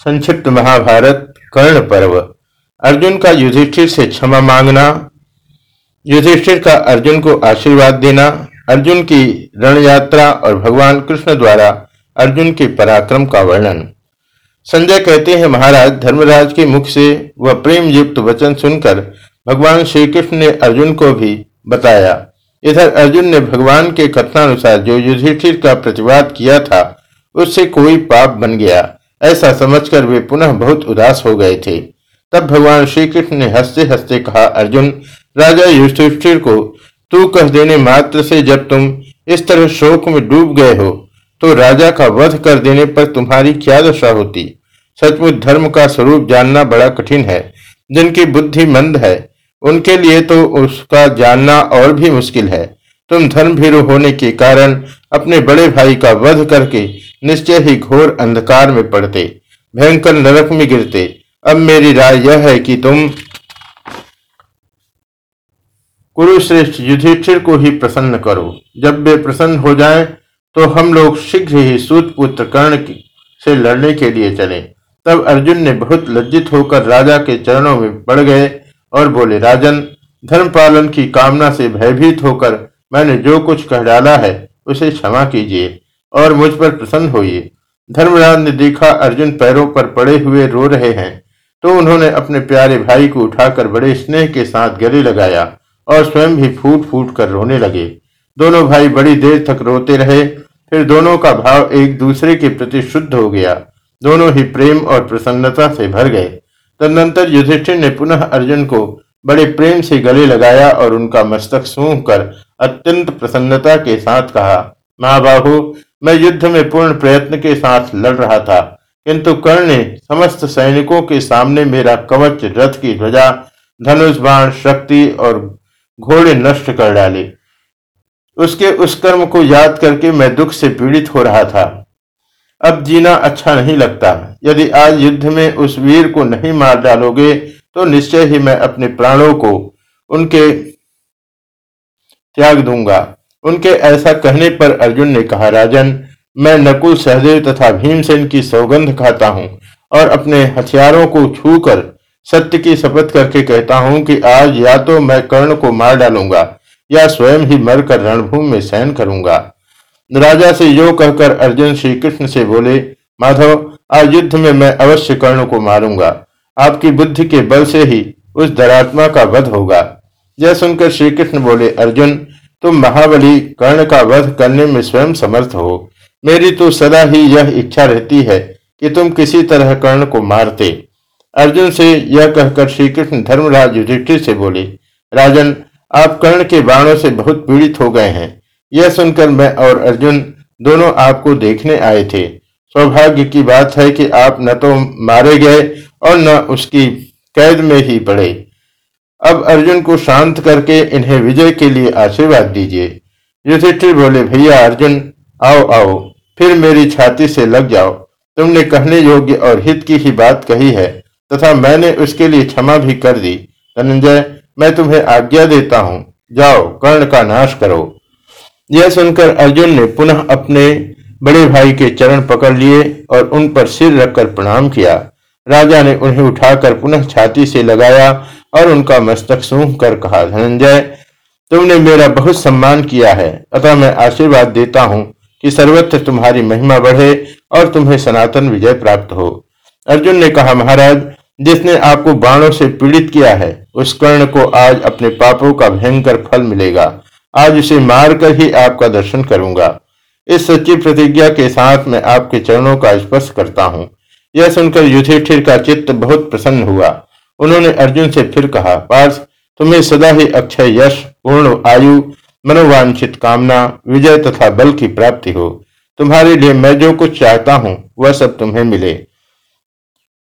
संक्षिप्त महाभारत, कर्ण पर्व। अर्जुन का युधिष्ठिर से क्षमा मांगना, युधिष्ठिर का अर्जुन को आशीर्वाद देना, अर्जुन की रण यात्रा और भगवान कृष्ण द्वारा अर्जुन के पराक्रम का वर्णन। संजय कहते हैं, महाराज, धर्मराज के मुख से वह प्रेम युक्त वचन सुनकर भगवान श्री कृष्ण ने अर्जुन को भी बताया। इधर अर्जुन ने भगवान के कथनानुसार जो युधिष्ठिर का प्रतिवाद किया था, उससे कोई पाप बन गया। ऐसा समझकर वे पुनः बहुत उदास हो गए थे। तब भगवान श्री कृष्ण ने हँसते हँसते कहा, अर्जुन, राजा युधिष्ठिर को तू कह देने मात्र से जब तुम इस तरह शोक में डूब गए हो तो राजा का वध कर देने पर तुम्हारी क्या दशा होती? सचमुच धर्म का स्वरूप जानना बड़ा कठिन है। जिनकी बुद्धि मंद है, उनके लिए तो उसका जानना और भी मुश्किल है। तुम धर्म भीरु होने के कारण अपने बड़े भाई का वध करके निश्चय ही घोर अंधकार में पड़ते भयंकर नरक में गिरते। अब मेरी राय यह है कि तुम कुरुश्रेष्ठ युधिष्ठिर को ही प्रसन्न करो। जब वे प्रसन्न हो जाएँ, तो हम लोग शीघ्र ही सूत पुत्र कर्ण से लड़ने के लिए चले। तब अर्जुन ने बहुत लज्जित होकर राजा के चरणों में पड़ गए और बोले राजन धर्म पालन की कामना से भयभीत होकर मैंने जो कुछ कह डाला है उसे क्षमा कीजिए और मुझ पर प्रसन्न होइए। धर्मराज ने देखा अर्जुन पैरों पर पड़े हुए रो रहे हैं तो उन्होंने अपने प्यारे भाई को उठाकर बड़े स्नेह के साथ गले लगाया और स्वयं भी फूट फूट कर रोने लगे। दोनों भाई बड़ी देर तक रोते रहे, फिर दोनों का भाव एक दूसरे के प्रति शुद्ध हो गया। दोनों ही प्रेम और प्रसन्नता से भर गए। तदनंतर युधिष्ठिर ने पुनः अर्जुन को बड़े प्रेम से गले लगाया और उनका मस्तक सूंघ कर अत्यंत प्रसन्नता के साथ कहा, महाबाहु, मैं युद्ध में पूर्ण प्रयत्न के साथ लड़ रहा था, किंतु कर्ण ने समस्त सैनिकों के सामने मेरा कवच, रथ की ध्वजा, धनुष बाण, शक्ति और घोड़े नष्ट कर डाले। उसके उस कर्म को याद करके मैं दुख से पीड़ित हो रहा था। अब जीना अच्छा नहीं लगता। यदि आज युद्ध में उस वीर को नहीं मार डालोगे तो निश्चय ही मैं अपने प्राणों को उनके त्याग दूँगा। उनके ऐसा कहने पर अर्जुन ने कहा, राजन, मैं नकुल सहदेव तथा भीमसेन की सौगंध खाता हूँ और अपने हथियारों को छूकर सत्य की शपथ करके कहता हूँ कि आज या तो मैं कर्ण को मार डालूँगा या स्वयं ही मरकर रणभूमि में सहन करूँगा। राजा से यो कहकर अर्जुन श्री कृष्ण से बोले, माधव, आज युद्ध में मैं अवश्य कर्ण को मारूँगा। आपकी बुद्धि के बल से ही उस धरात्मा का वध होगा। यह सुनकर श्री कृष्ण बोले, अर्जुन तुम महाबली कर्ण का वध करने में स्वयं समर्थ हो। मेरी तो सदा ही यह इच्छा रहती है कि तुम किसी तरह कर्ण को मारते। अर्जुन से यह कहकर श्री कृष्ण धर्मराज युधिष्ठिर से बोले, राजन, आप कर्ण के बाणों से बहुत पीड़ित हो गए हैं। यह सुनकर मैं और अर्जुन दोनों आपको देखने आए थे। सौभाग्य की बात है कि आप न तो मारे गए और न उसकी कैद में ही पड़े। अब अर्जुन को शांत करके इन्हें विजय के लिए आशीर्वाद दीजिए। युधिष्ठिर बोले, भैया अर्जुन, आओ आओ, फिर मेरी छाती से लग जाओ। तुमने कहने योग्य और हित की ही बात कही है, तथा मैंने उसके लिए क्षमा भी कर दी। धनंजय, मैं तुम्हें आज्ञा देता हूँ। जाओ, कर्ण का नाश करो। यह सुनकर अर्जुन ने पुनः अपने बड़े भाई के चरण पकड़ लिए और उन पर सिर रखकर प्रणाम किया। राजा ने उन्हें उठाकर पुनः छाती से लगाया और उनका मस्तक सूंघ कर कहा, धनंजय, तुमने मेरा बहुत सम्मान किया है। अतः मैं आशीर्वाद देता हूँ कि सर्वत्र तुम्हारी महिमा बढ़े और तुम्हें सनातन विजय प्राप्त हो। अर्जुन ने कहा, महाराज, जिसने आपको बाणों से पीड़ित किया है, उस कर्ण को आज अपने पापों का भयंकर फल मिलेगा। आज उसे मारकर ही आपका दर्शन करूँगा। इस सच्ची प्रतिज्ञा के साथ मैं आपके चरणों का स्पर्श करता हूँ। यह सुनकर युधिष्ठिर का चित्त बहुत प्रसन्न हुआ। उन्होंने अर्जुन से फिर कहा पार्थ तुम्हें सदा ही अक्षय यश, पूर्ण आयु, मनोवांछित कामना, विजय तथा बल की प्राप्ति हो। तुम्हारे लिए मैं जो कुछ चाहता हूँ, वह सब तुम्हें मिले।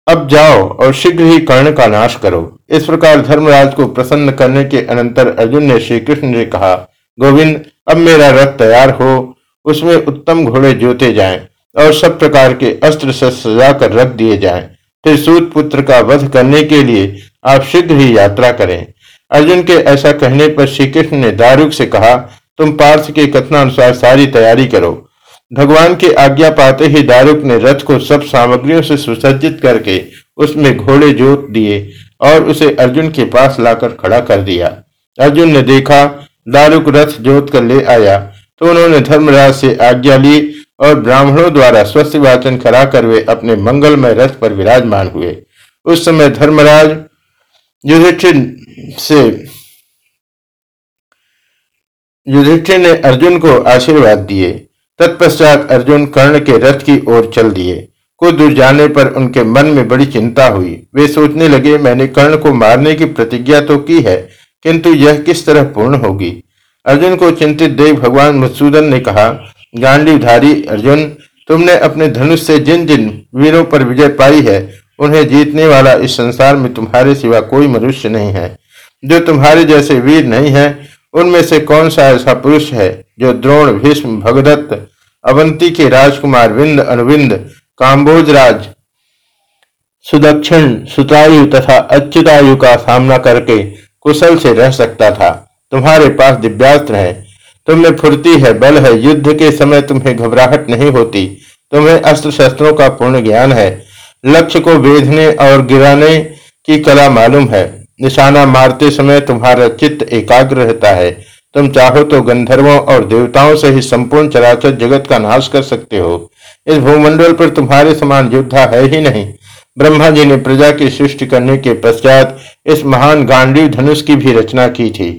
अब जाओ और शीघ्र ही कर्ण का नाश करो। इस प्रकार धर्मराज को प्रसन्न करने के अनंतर अर्जुन ने श्री कृष्ण से कहा, गोविंद, अब मेरा रथ तैयार हो। उसमें उत्तम घोड़े जोते जाएँ और सब प्रकार के अस्त्र से सजा कर रख दिए जाएँ। फिर सूत पुत्र का वध करने के लिए आप शीघ्र ही यात्रा करें। अर्जुन के ऐसा कहने पर श्री कृष्ण ने दारुक से कहा, तुम पार्थ के कथनानुसार सारी तैयारी करो। भगवान की आज्ञा पाते ही दारुक ने रथ को सब सामग्रियों से सुसज्जित करके उसमें घोड़े जोत दिए और उसे अर्जुन के पास लाकर खड़ा कर दिया। अर्जुन ने देखा, दारुक रथ जोत कर ले आया तो उन्होंने धर्मराज से आज्ञा ली और ब्राह्मणों द्वारा स्वस्थ वाचन कराकर वे अपने मंगलमय रथ पर विराजमान हुए। उस समय धर्मराज युधिष्ठिर से युधिष्ठिर ने अर्जुन को आशीर्वाद दिए। तत्पश्चात अर्जुन कर्ण के रथ की ओर चल दिए। कुछ दूर जाने पर उनके मन में बड़ी चिंता हुई। वे सोचने लगे, मैंने कर्ण को मारने की प्रतिज्ञा तो की है, किंतु यह किस तरह पूर्ण होगी? अर्जुन को चिंतित देख भगवान मधुसूदन ने कहा गांडीवधारी अर्जुन, तुमने अपने धनुष से जिन जिन वीरों पर विजय पाई है, उन्हें जीतने वाला इस संसार में तुम्हारे सिवा कोई मनुष्य नहीं है। जो तुम्हारे जैसे वीर नहीं है, उनमें से कौन सा ऐसा पुरुष है जो द्रोण, भीष्म, भगदत्त, अवंती के राजकुमार, विंद अनुविंद काम्बोज राज, सुदक्षिण, सुतायु तथा अच्युतायु का सामना करके कुशल से रह सकता था। तुम्हारे पास दिव्यास्त्र है तुम्हें फुर्ती है, बल है, युद्ध के समय तुम्हें घबराहट नहीं होती, तुम्हें अस्त्र शस्त्रों का पूर्ण ज्ञान है। लक्ष्य को वेधने और गिराने की कला मालूम है। निशाना मारते समय तुम्हारा चित्त एकाग्र रहता है। तुम चाहो तो गंधर्वों और देवताओं से ही संपूर्ण चराचर जगत का नाश कर सकते हो। इस भूमंडल पर तुम्हारे समान योद्धा है ही नहीं। ब्रह्मा जी ने प्रजा की सृष्टि करने के पश्चात इस महान गांडी धनुष की भी रचना की थी।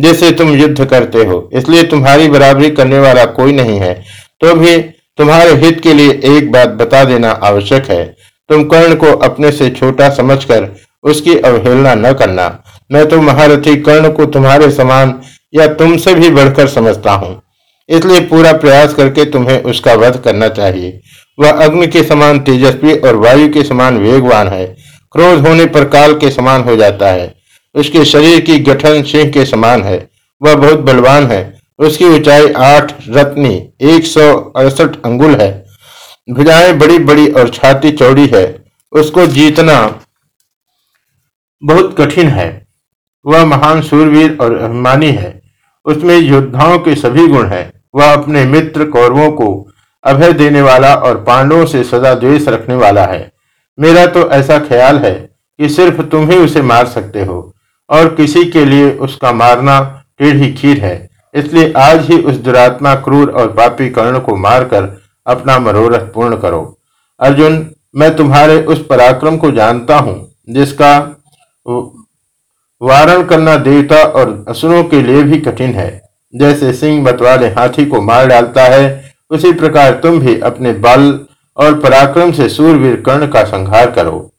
जिसे तुम युद्ध करते हो। इसलिए तुम्हारी बराबरी करने वाला कोई नहीं है। तो भी तुम्हारे हित के लिए एक बात बता देना आवश्यक है। तुम कर्ण को अपने से छोटा समझकर उसकी अवहेलना न करना। मैं तो महारथी कर्ण को तुम्हारे समान या तुमसे भी बढ़कर समझता हूँ। इसलिए पूरा प्रयास करके तुम्हें उसका वध करना चाहिए। वह अग्नि के समान तेजस्वी और वायु के समान वेगवान है। क्रोध होने पर काल के समान हो जाता है। उसके शरीर की गठन सिंह के समान है। वह बहुत बलवान है। उसकी ऊंचाई आठ रत्नी, एक सौ अड़सठ अंगुल है। भुजाएँ बड़ी बड़ी और छाती चौड़ी है। उसको जीतना बहुत कठिन है। वह महान सूरवीर और अभिमानी है। उसमें योद्धाओं के सभी गुण हैं। वह अपने मित्र कौरवों को अभय देने वाला और पांडवों से सदा द्वेष रखने वाला है। मेरा तो ऐसा ख्याल है कि सिर्फ़ तुम ही उसे मार सकते हो। और किसी के लिए उसका मारना टेढ़ी खीर है। इसलिए आज ही उस दुरात्मा क्रूर और पापी कर्ण को मारकर अपना मनोरथ पूर्ण करो। अर्जुन, मैं तुम्हारे उस पराक्रम को जानता हूँ, जिसका वारण करना देवता और असुरों के लिए भी कठिन है। जैसे सिंह बतवाले हाथी को मार डालता है, उसी प्रकार तुम भी अपने बल और पराक्रम से सूरवीर कर्ण का संहार करो।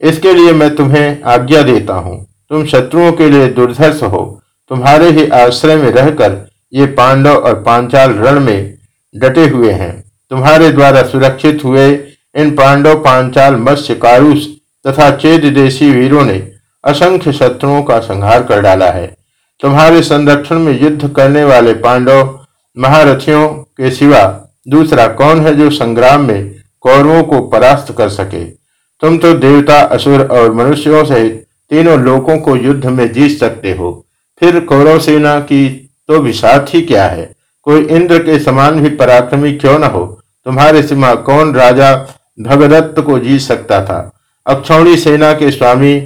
इसके लिए मैं तुम्हें आज्ञा देता हूँ। तुम शत्रुओं के लिए दुर्धर्ष हो। तुम्हारे ही आश्रय में रहकर ये पांडव और पांचाल रण में डटे हुए हैं। तुम्हारे द्वारा सुरक्षित हुए इन पांडव पांचाल मत्स्य कारुष तथा चेद देशी वीरों ने असंख्य शत्रुओं का संहार कर डाला है। तुम्हारे संरक्षण में युद्ध करने वाले पांडव महारथियों के सिवा दूसरा कौन है जो संग्राम में कौरवों को परास्त कर सके? तुम तो देवता, असुर और मनुष्यों सहित तीनों लोगों को युद्ध में जीत सकते हो। फिर कौरव सेना की तो विषाद ही क्या है? कोई इंद्र के समान भी पराक्रमी क्यों न हो? तुम्हारे सीमा कौन राजा भगदत्त को जीत सकता था? अक्षौणी सेना के स्वामी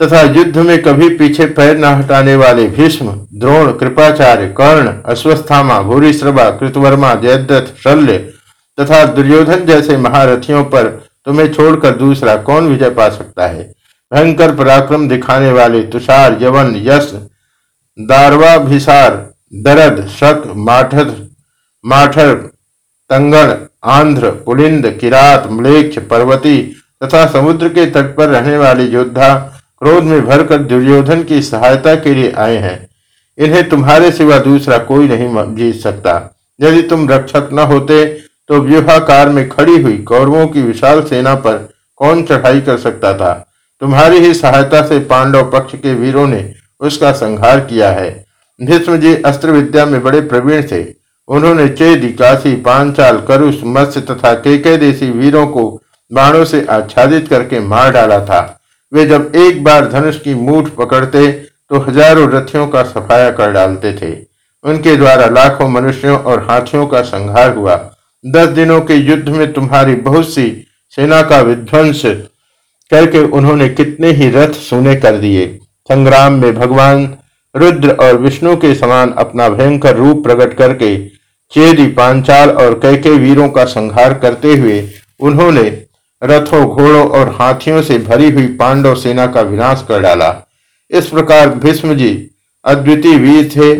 तथा युद्ध में कभी पीछे पैर न हटाने वाले भीष्म, द्रोण, कृपाचार्य, कर्ण, अश्वस्थामा, भूरिश्रवा, कृतवर्मा, जयद्रथ, शल्य तथा दुर्योधन जैसे महारथियों पर तुम्हें छोड़कर दूसरा कौन विजय पा सकता है? भयंकर पराक्रम दिखाने वाले तुषार, यवन, यश दारवाभिसार दरद, शक, माठर माठर, तंगण, आंध्र, पुलिंद, किरात मलेक्ष पर्वती तथा समुद्र के तट पर रहने वाले योद्धा क्रोध में भरकर दुर्योधन की सहायता के लिए आए हैं। इन्हें तुम्हारे सिवा दूसरा कोई नहीं जीत सकता। यदि तुम रक्षक न होते तो व्यूहाकार में खड़ी हुई कौरवों की विशाल सेना पर कौन चढ़ाई कर सकता था? तुम्हारी ही सहायता से पांडव पक्ष के वीरों ने उसका संहार किया है। भीष्म जी अस्त्र विद्या में बड़े प्रवीण थे। उन्होंने चेदी, काशी, पांचाल करुष मत्स्य तथा केके देशी वीरों को बाणों से आच्छादित करके मार डाला था। वे जब एक बार धनुष की मूठ पकड़ते तो हज़ारों रथियों का सफाया कर डालते थे। उनके द्वारा लाखों मनुष्यों और हाथियों का संहार हुआ। दस दिनों के युद्ध में तुम्हारी बहुत सी सेना का विध्वंस करके उन्होंने कितने ही रथ सुने कर दिए। संग्राम में भगवान रुद्र और विष्णु के समान अपना भयंकर रूप प्रकट करके चेदी पांचाल और कैके वीरों का संहार करते हुए उन्होंने रथों, घोड़ों और हाथियों से भरी हुई पांडव सेना का विनाश कर डाला। इस प्रकार भीष्म जी अद्वितीय वीर थे,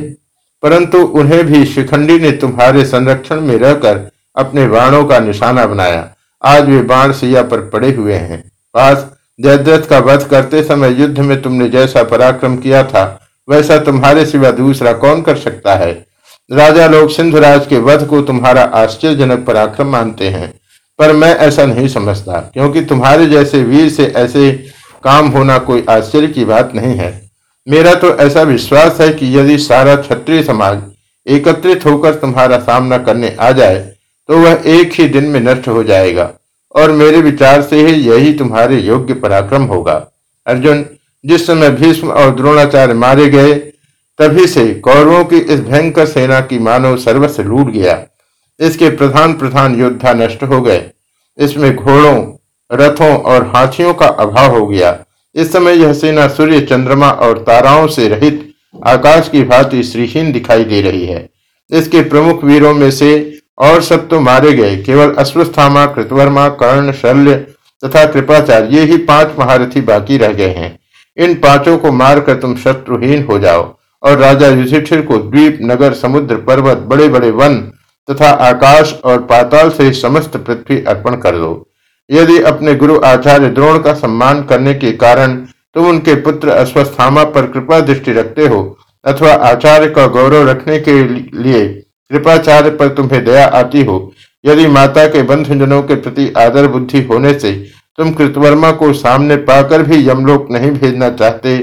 परंतु उन्हें भी शिखंडी ने तुम्हारे संरक्षण में रहकर अपने बाणों का निशाना बनाया। आज वे बाण सिया पर पड़े हुए हैं। पास जयद्रथ का वध करते समय युद्ध में तुमने जैसा पराक्रम किया था, वैसा तुम्हारे सिवा दूसरा कौन कर सकता है? राजा लोग सिंधुराज के वध को तुम्हारा आश्चर्यजनक पराक्रम मानते हैं, पर मैं ऐसा नहीं समझता, क्योंकि तुम्हारे जैसे वीर से ऐसे काम होना कोई आश्चर्य की बात नहीं है। मेरा तो ऐसा विश्वास है कि यदि सारा क्षत्रिय समाज एकत्रित होकर तुम्हारा सामना करने आ जाए तो वह एक ही दिन में नष्ट हो जाएगा। और मेरे विचार से ही यही तुम्हारे योग्य पराक्रम होगा। अर्जुन, जिस समय भीष्म और द्रोणाचार्य मारे गए, तभी से कौरवों की इस भयंकर सेना की मानव सर्वस्व लूट गया। इसके प्रधान प्रधान योद्धा नष्ट हो गए। इसमें घोड़ों, रथों और हाथियों का अभाव हो गया। इस समय यह सेना सूर्य, चंद्रमा और ताराओं से रहित आकाश की भांति श्रीहीन दिखाई दे रही है। इसके प्रमुख वीरों में से और सब तो मारे गए। केवल अश्वस्थामा, कृतवर्मा, कर्ण, शल्य तथा कृपाचार्य, ये ही पाँच महारथी बाकी रह गए हैं। इन पाँचों को मारकर तुम शत्रुहीन हो जाओ और राजा युधिष्ठिर को द्वीप, नगर, समुद्र, पर्वत बड़े बड़े वन तथा आकाश और पाताल से समस्त पृथ्वी अर्पण कर दो। यदि अपने गुरु आचार्य द्रोण का सम्मान करने के कारण तुम उनके पुत्र अश्वस्थामा पर कृपा दृष्टि रखते हो अथवा आचार्य का गौरव रखने के लिए कृपाचार्य पर तुम्हें दया आती हो। यदि माता के बंधुजनों के प्रति आदर बुद्धि होने से तुम कृतवर्मा को सामने पाकर भी यमलोक नहीं भेजना चाहते,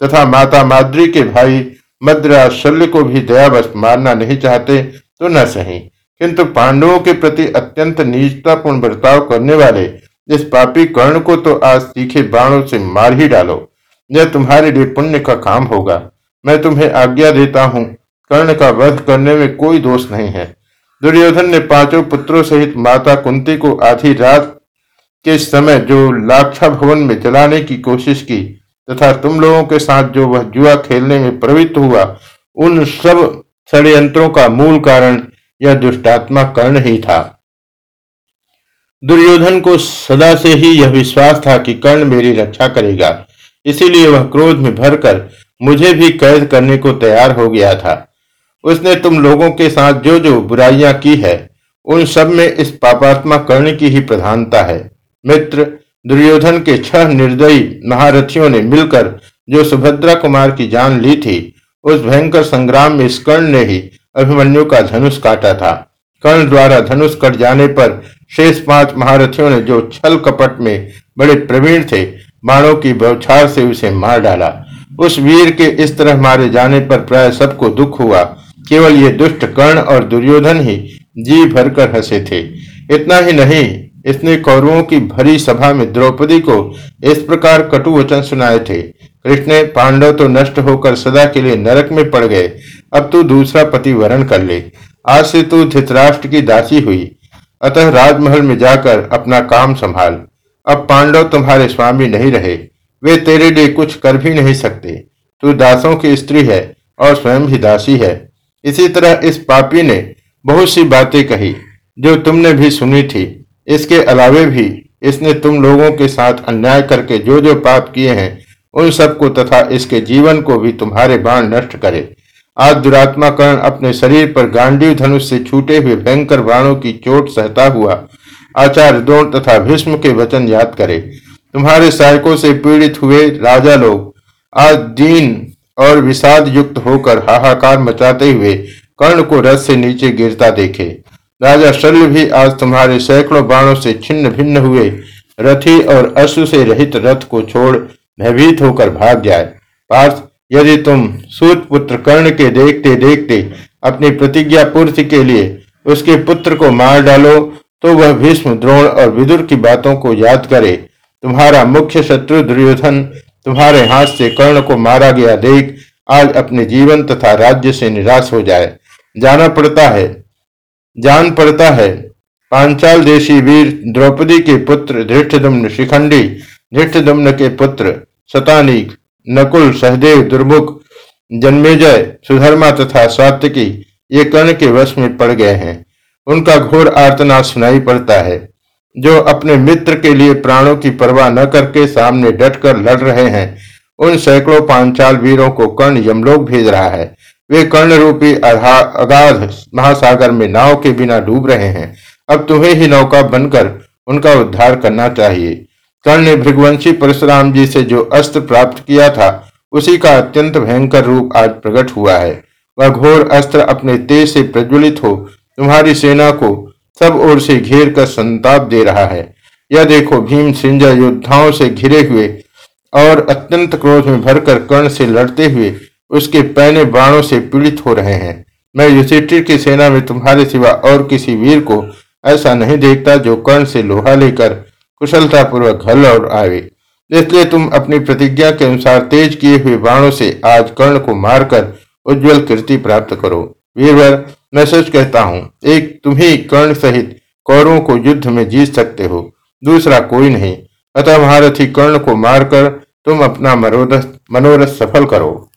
तथा माता माद्री के भाई मद्रा शल्य को भी दयावश मारना नहीं चाहते तो न सही। किंतु पांडवों के प्रति अत्यंत नीचतापूर्ण बर्ताव करने वाले इस पापी कर्ण को तो आज तीखे बाणों से मार ही डालो। यह तुम्हारे लिए पुण्य का काम होगा। मैं तुम्हें आज्ञा देता हूँ कर्ण का वध करने में कोई दोष नहीं है। दुर्योधन ने पाँचों पुत्रों सहित माता कुंती को आधी रात के समय जो लाक्षा भवन में जलाने की कोशिश की तथा तुम लोगों के साथ जो वह जुआ खेलने में प्रवृत्त हुआ, उन सब षड्यंत्रों का मूल कारण यह दुष्टात्मा कर्ण ही था। दुर्योधन को सदा से ही यह विश्वास था कि कर्ण मेरी रक्षा करेगा, इसीलिए वह क्रोध में भरकर मुझे भी कैद करने को तैयार हो गया था। उसने तुम लोगों के साथ जो जो बुराइयाँ की है, उन सब में इस पापात्मा कर्ण की ही प्रधानता है। मित्र, दुर्योधन के छह निर्दयी महारथियों ने मिलकर जो सुभद्रा कुमार की जान ली थी, उस भयंकर संग्राम में कर्ण ने ही अभिमन्यु का धनुष काटा था। कर्ण द्वारा धनुष कट जाने पर शेष पाँच महारथियों ने जो छल कपट में बड़े प्रवीण थे, बाणों की बौछार से उसे मार डाला। उस वीर के इस तरह मारे जाने पर प्राय सबको दुख हुआ। केवल ये दुष्ट कर्ण और दुर्योधन ही जी भरकर हंसे थे। इतना ही नहीं, इसने कौरवों की भरी सभा में द्रौपदी को इस प्रकार कटु वचन सुनाए थे। कृष्ण, पांडव तो नष्ट होकर सदा के लिए नरक में पड़ गए, अब तू दूसरा पति वरण कर ले। आज से तू धित्राष्ट्र की दासी हुई, अतः राजमहल में जाकर अपना काम संभाल। अब पांडव तुम्हारे स्वामी नहीं रहे, वे तेरे लिए कुछ कर भी नहीं सकते। तू दासों की स्त्री है और स्वयं भी दासी है। इसी तरह इस पापी ने बहुत सी बातें कही, जो तुमने भी सुनी थी। इसके अलावे भी इसने तुम लोगों के साथ अन्याय करके जो जो पाप किए हैं, उन सबको तथा इसके जीवन को भी तुम्हारे बाण नष्ट करे। आज दुरात्मा कर्ण अपने शरीर पर गांडीव धनुष से छूटे हुए भयंकर बाणों की चोट सहता हुआ आचार्य द्रोण तथा भीष्म के वचन याद करे। तुम्हारे सहायकों से पीड़ित हुए राजा लोग आज दीन और विषाद युक्त होकर हाहाकार मचाते हुए कर्ण को रथ से नीचे गिरता देखे। राजा शल्य भी आज तुम्हारे सैकड़ों बाणों से छिन्न भिन्न हुए। रथी और अश्व से रहित रथ को छोड़ भयभीत होकर भाग जाए। पार्थ, यदि तुम सूत पुत्र कर्ण के देखते देखते अपनी प्रतिज्ञा पूर्ति के लिए उसके पुत्र को मार डालो तो वह भीष्म द्रोण और विदुर की बातों को याद करे। तुम्हारा मुख्य शत्रु दुर्योधन तुम्हारे हाथ से कर्ण को मारा गया देख आज अपने जीवन तथा राज्य से निराश हो जाए। जाना पड़ता है। जान पड़ता है। पांचाल देशी वीर द्रौपदी के पुत्र धृष्टदुम्न शिखंडी धृष्टदुम्न के पुत्र शतानीक नकुल, सहदेव, दुर्मुख, जन्मेजय, सुधर्मा तथा सात्विकी ये कर्ण के वश में पड़ गए हैं। उनका घोर आर्तना सुनाई पड़ता है। जो अपने मित्र के लिए प्राणों की परवाह न करके सामने डटकर लड़ रहे हैं, उन सैकड़ों पांचाल वीरों को कर्ण यमलोक भेज रहा है। वे कर्ण रूपी अगाध महासागर में नाव के बिना डूब रहे हैं। अब तुम्हें ही नौका बनकर उनका उद्धार करना चाहिए। कर्ण ने भृगवंशी परशुराम जी से जो अस्त्र प्राप्त किया था, उसी का अत्यंत भयंकर रूप आज प्रकट हुआ है। वह घोर अस्त्र अपने तेज से प्रज्वलित हो तुम्हारी सेना को सब ओर से घेर कर संताप दे रहा है। यह देखो, भीम सिंजा योद्धाओं से घिरे हुए और अत्यंत क्रोध में भरकर कर्ण से लड़ते हुए उसके पैने बाणों से पीड़ित हो रहे हैं। मैं युधिष्ठिर की सेना में तुम्हारे सिवा और किसी वीर को ऐसा नहीं देखता जो कर्ण से लोहा लेकर कुशलतापूर्वक घर लौट आवे। इसलिए तुम अपनी प्रतिज्ञा के अनुसार तेज किए हुए बाणों से आज कर्ण को मारकर उज्जवल कृति प्राप्त करो। वीरवर मैं सच कहता हूँ, एक तुम ही कर्ण सहित कौरों को युद्ध में जीत सकते हो, दूसरा कोई नहीं। अतः महारथी कर्ण को मारकर तुम अपना मनोरथ सफल करो।